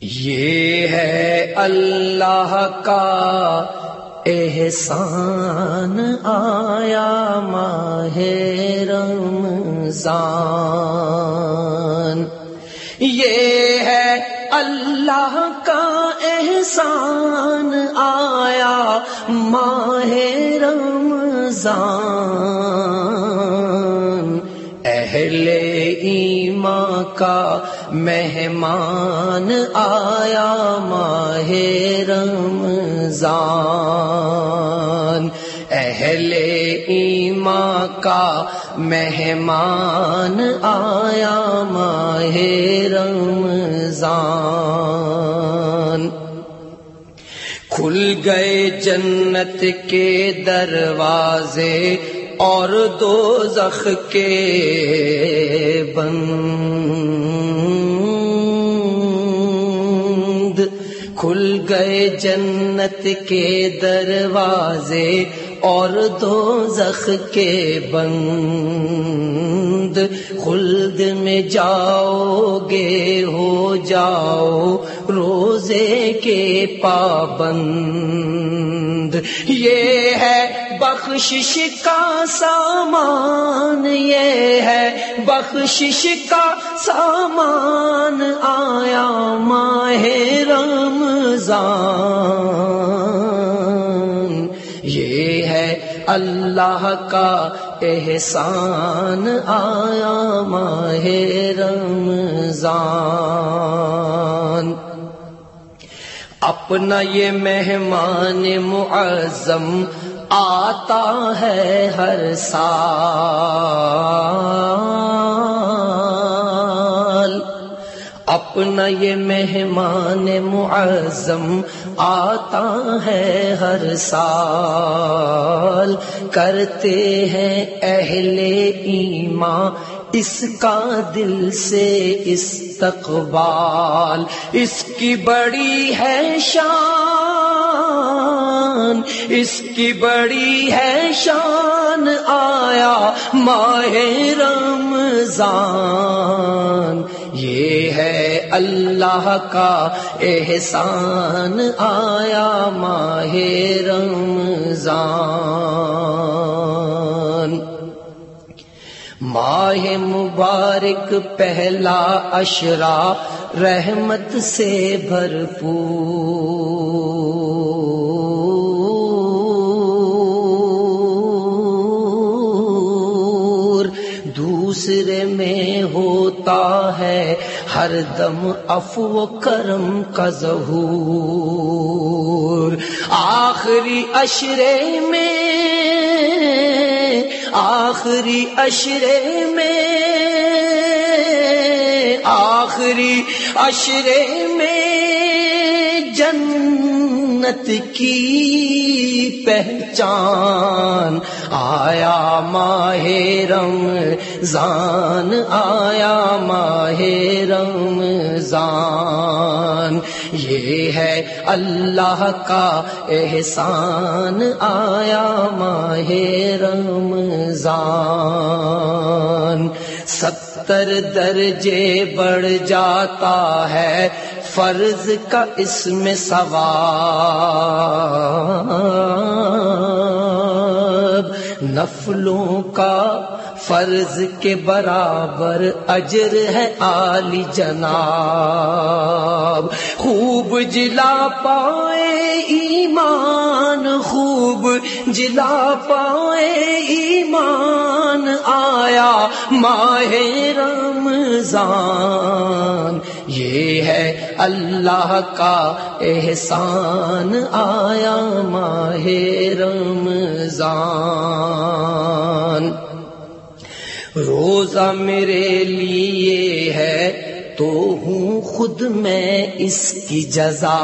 یہ ہے اللہ کا احسان آیا ماہ رمضان۔ یہ ہے اللہ کا احسان آیا ماہ رمضان۔ کا مہمان آیا ماہ رمضان۔ اہل ایمان کا مہمان آیا ماہ رمضان۔ کھل گئے جنت کے دروازے اور دو زخ کے بند۔ کھل گئے جنت کے دروازے اور دو زخ کے بند۔ خلد میں جاؤ گے، ہو جاؤ روزے کے پابند۔ یہ ہے بخشش کا سامان، یہ بخشش کا سامان آیا ماہ رمضان۔ یہ ہے اللہ کا احسان آیا ماہ رمضان۔ اپنا یہ مہمان معظم آتا ہے ہر سال۔ اپنا یہ مہمان معظم آتا ہے ہر سال کرتے ہیں اہل ایمان اس کا دل سے استقبال اس کی بڑی ہے شان اس کی بڑی ہے شان، آیا ماہ رمضان۔ یہ ہے اللہ کا احسان، آیا ماہ رمضان۔ ماہ مبارک، پہلا اشرا رحمت سے بھرپور۔ دوسرے میں ہوتا ہے، ہر دم افو کرم کا ظہور۔ آخری اشرے میں، آخری اشرے میں، آخری اشرے میں جنت کی پہچان۔ آیا ماہ رمضان، آیا ماہ رمضان۔ یہ ہے اللہ کا احسان، آیا ماہ رمضان۔ ستر درجے بڑھ جاتا ہے فرض کا اس میں ثواب نفلوں کا فرض کے برابر اجر ہے عالی جناب۔ خوب جلا پائے ایمان، خوب جلا پائے ایمان۔ آیا ماہ رمضان، یہ ہے اللہ کا احسان۔ آیا ماہ رمضان۔ روزہ میرے لیے ہے، تو ہوں خود میں اس کی جزا۔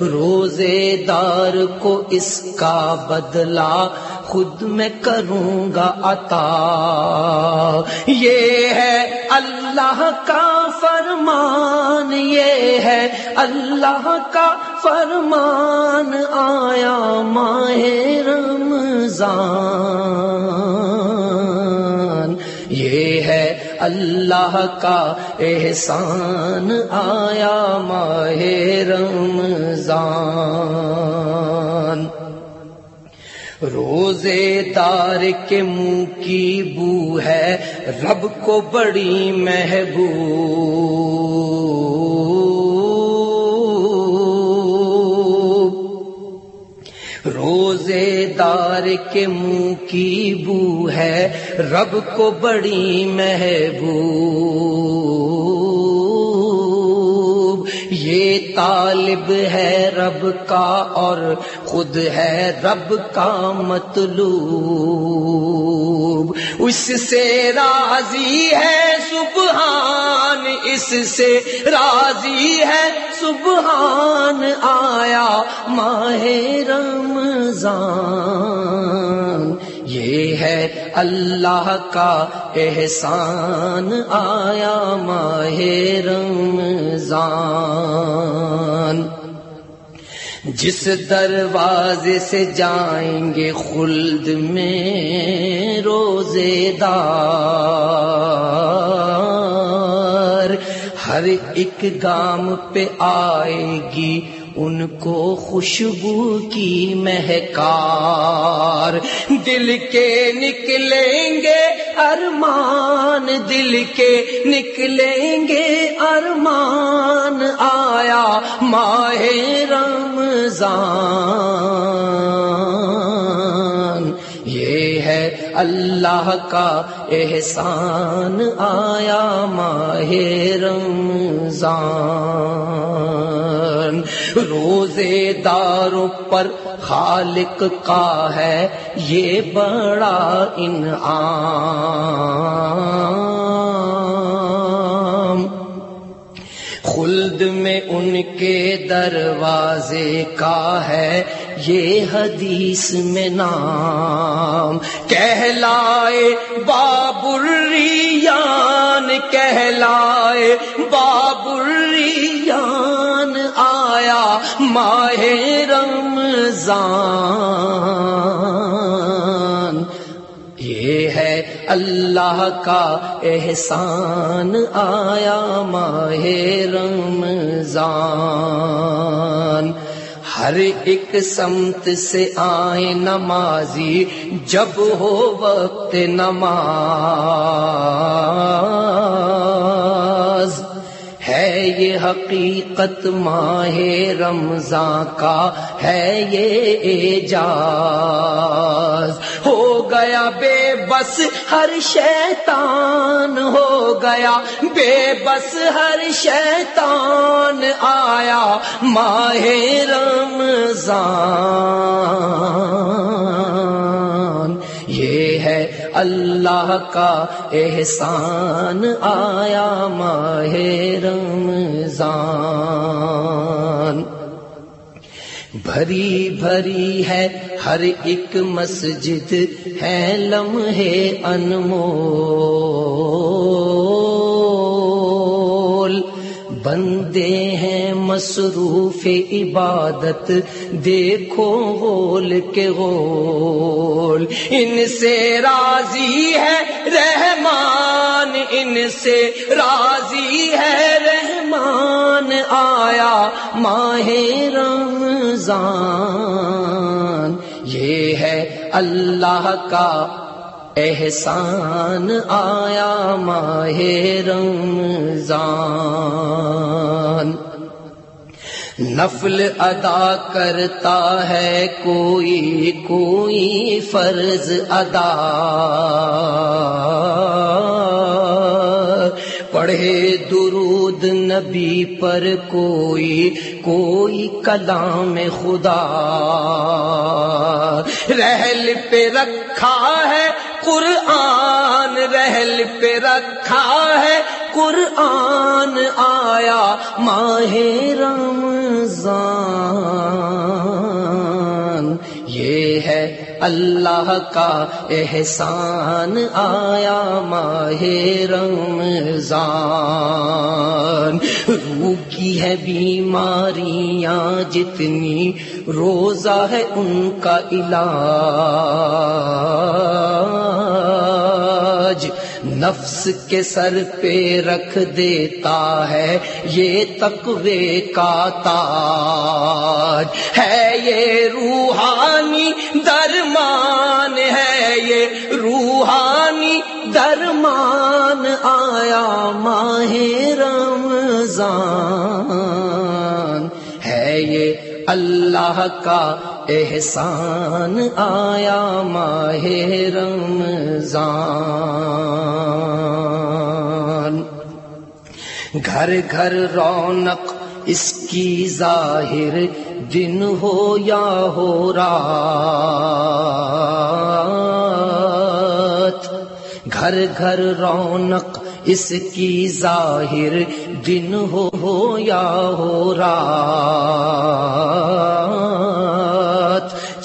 روزے دار کو اس کا بدلہ خود میں کروں گا عطا۔ یہ ہے اللہ کا فرمان، یہ ہے اللہ کا فرمان آیا ماہ رمضان۔ یہ ہے اللہ کا احسان، آیا ماہ رمضان۔ روزے دار کے منہ کی بو ہے، رب کو بڑی محبوب۔ روزے کے منہ کی بو ہے رب کو بڑی محبوب۔ یہ طالب ہے رب کا اور خود ہے رب کا مطلوب۔ اس سے راضی ہے سبحان، اس سے راضی ہے سبحان۔ آیا ماہ رمضان۔ یہ ہے اللہ کا احسان، آیا ماہ رمضان۔ جس دروازے سے جائیں گے خلد میں روزے دار، ہر ایک گام پہ آئے گی ان کو خوشبو کی مہکار۔ دل کے نکلیں گے ارمان، دل کے نکلیں گے ارمان۔ آیا ماہ رمضان۔ اللہ کا احسان آیا ماہ رمضان۔ روزے داروں پر خالق کا ہے یہ بڑا انعام۔ خلد میں ان کے دروازے کا ہے یہ حدیث میں نام کہلائے بابریان کہلائے بابریان آیا ماہ رمضان۔ اللہ کا احسان آیا ماہ رمضان۔ ہر ایک سمت سے آئے نمازی، جب ہو وقت نماز۔ یہ حقیقت ماہ رمضان کا ہے یہ اعجاز۔ ہو گیا بے بس ہر شیطان، ہو گیا بے بس ہر شیطان آیا ماہ رمضان۔ اللہ کا احسان آیا ماہ رمضان۔ بھری بھری ہے ہر ایک مسجد ہے لمحے انمول۔ بندے ہیں مصروف عبادت، دیکھو غول کے غول۔ ان سے راضی ہے رحمان، ان سے راضی ہے رحمان۔ آیا ماہ رمضان، یہ ہے اللہ کا احسان آیا ماہ رمضان۔ نفل ادا کرتا ہے کوئی کوئی فرض ادا۔ پڑھے درود نبی پر کوئی کوئی کلام خدا۔ رحل پہ رکھا ہے قرآن رحل پہ رکھا ہے۔ قرآن آیا ماہ رمضان۔ یہ ہے اللہ کا احسان۔ آیا ماہ رمضان۔ روح کی ہے بیماریاں، جتنی روزہ ہے ان کا علاج۔ نفس کے سر پہ رکھ دیتا ہے یہ تقوی کا تاج ہے یہ روحانی درمان ہے یہ روحانی درمان آیا ماہ رمضان ہے یہ اللہ کا احسان آیا ماہ رمضان۔ گھر گھر رونق اس کی ظاہر، دن ہو یا ہو رات۔ گھر گھر رونق اس کی ظاہر، دن ہو ہو یا ہو رات۔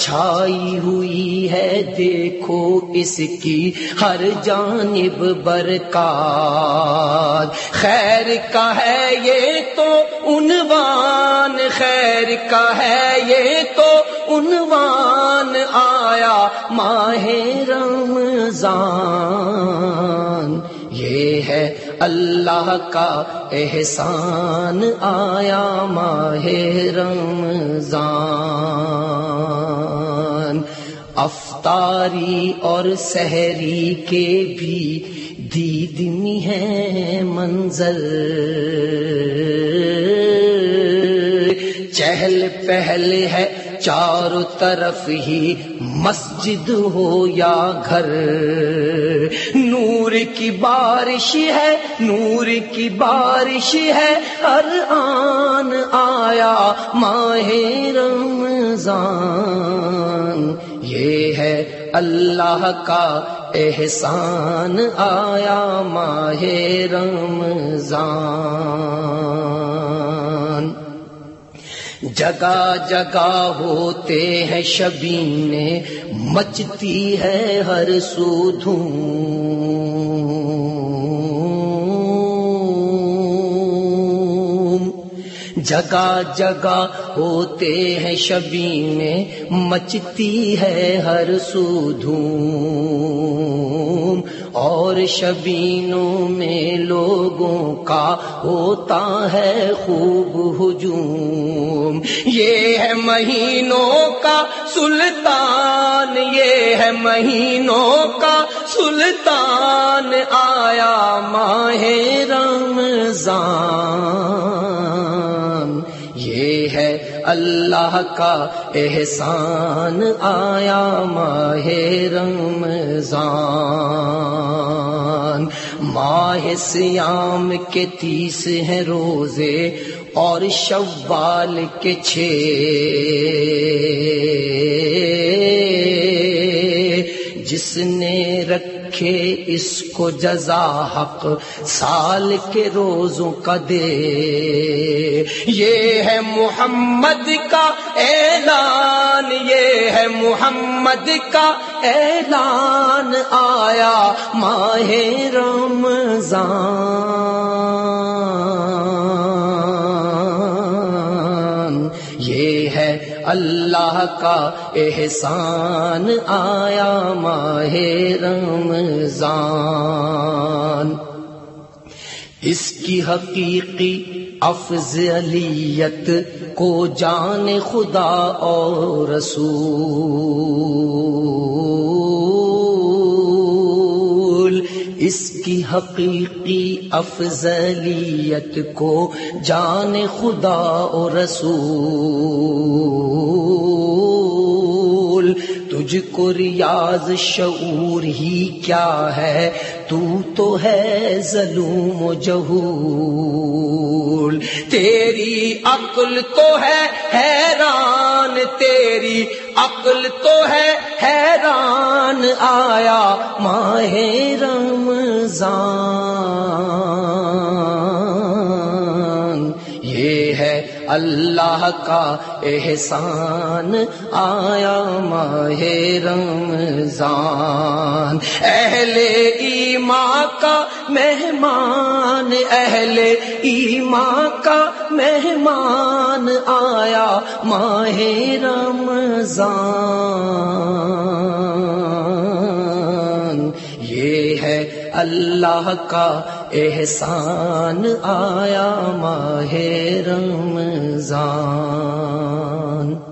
چھائی ہوئی ہے، دیکھو اس کی ہر جانب برکات۔ خیر کا ہے یہ تو عنوان، خیر کا ہے یہ تو عنوان۔ آیا ماہ رمضان، یہ ہے اللہ کا احسان۔ آیا ماہ رمضان افطاری اور سحری کے بھی دیدنی ہے منظر۔ چہل پہل ہے چاروں طرف ہی مسجد ہو یا گھر۔ نور کی بارش ہے، نور کی بارش ہے۔ ہر آن آیا ماہ رمضان۔ اللہ کا احسان آیا ماہ رمضان۔ جگہ جگہ ہوتے ہیں شبینے، مچتی ہے ہر سو دھوم جگہ جگہ ہوتے ہیں شبینے، مچتی ہے ہر سودھوں اور شبینوں میں لوگوں کا ہوتا ہے خوب ہجوم۔ یہ ہے مہینوں کا سلطان، یہ ہے مہینوں کا سلطان۔ آیا ماہ رمضان۔ ہے اللہ کا احسان آیا ماہ رمضان۔ ماہ سیام کے تیس ہیں روزے اور شوال کے چھ۔ جس نے رکھ رکھے اس کو جزا حق سال کے روزوں کا دے یہ ہے محمد کا اعلان، یہ ہے محمد کا اعلان۔ آیا ماہ رمضان۔ یہ ہے اللہ کا احسان آیا ماہ رمضان۔ اس کی حقیقی افضلیت کو جان خدا اور رسول۔ اس کی حقیقی افضلیت کو جان خدا اور رسول۔ رسول تجھ کو ریاض شعور ہی کیا ہے؟ تو تو ہے ظلم و جہول۔ تیری عقل تو ہے حیران، تیری عقل تو ہے حیران۔ آیا ماہ رمضان۔ اللہ کا احسان آیا ماہ رمضان۔ اہل ایمان کا مہمان، اہل ایمان کا مہمان آیا ماہ رمضان۔ یہ ہے اللہ کا احسان آیا ماہ رمضان۔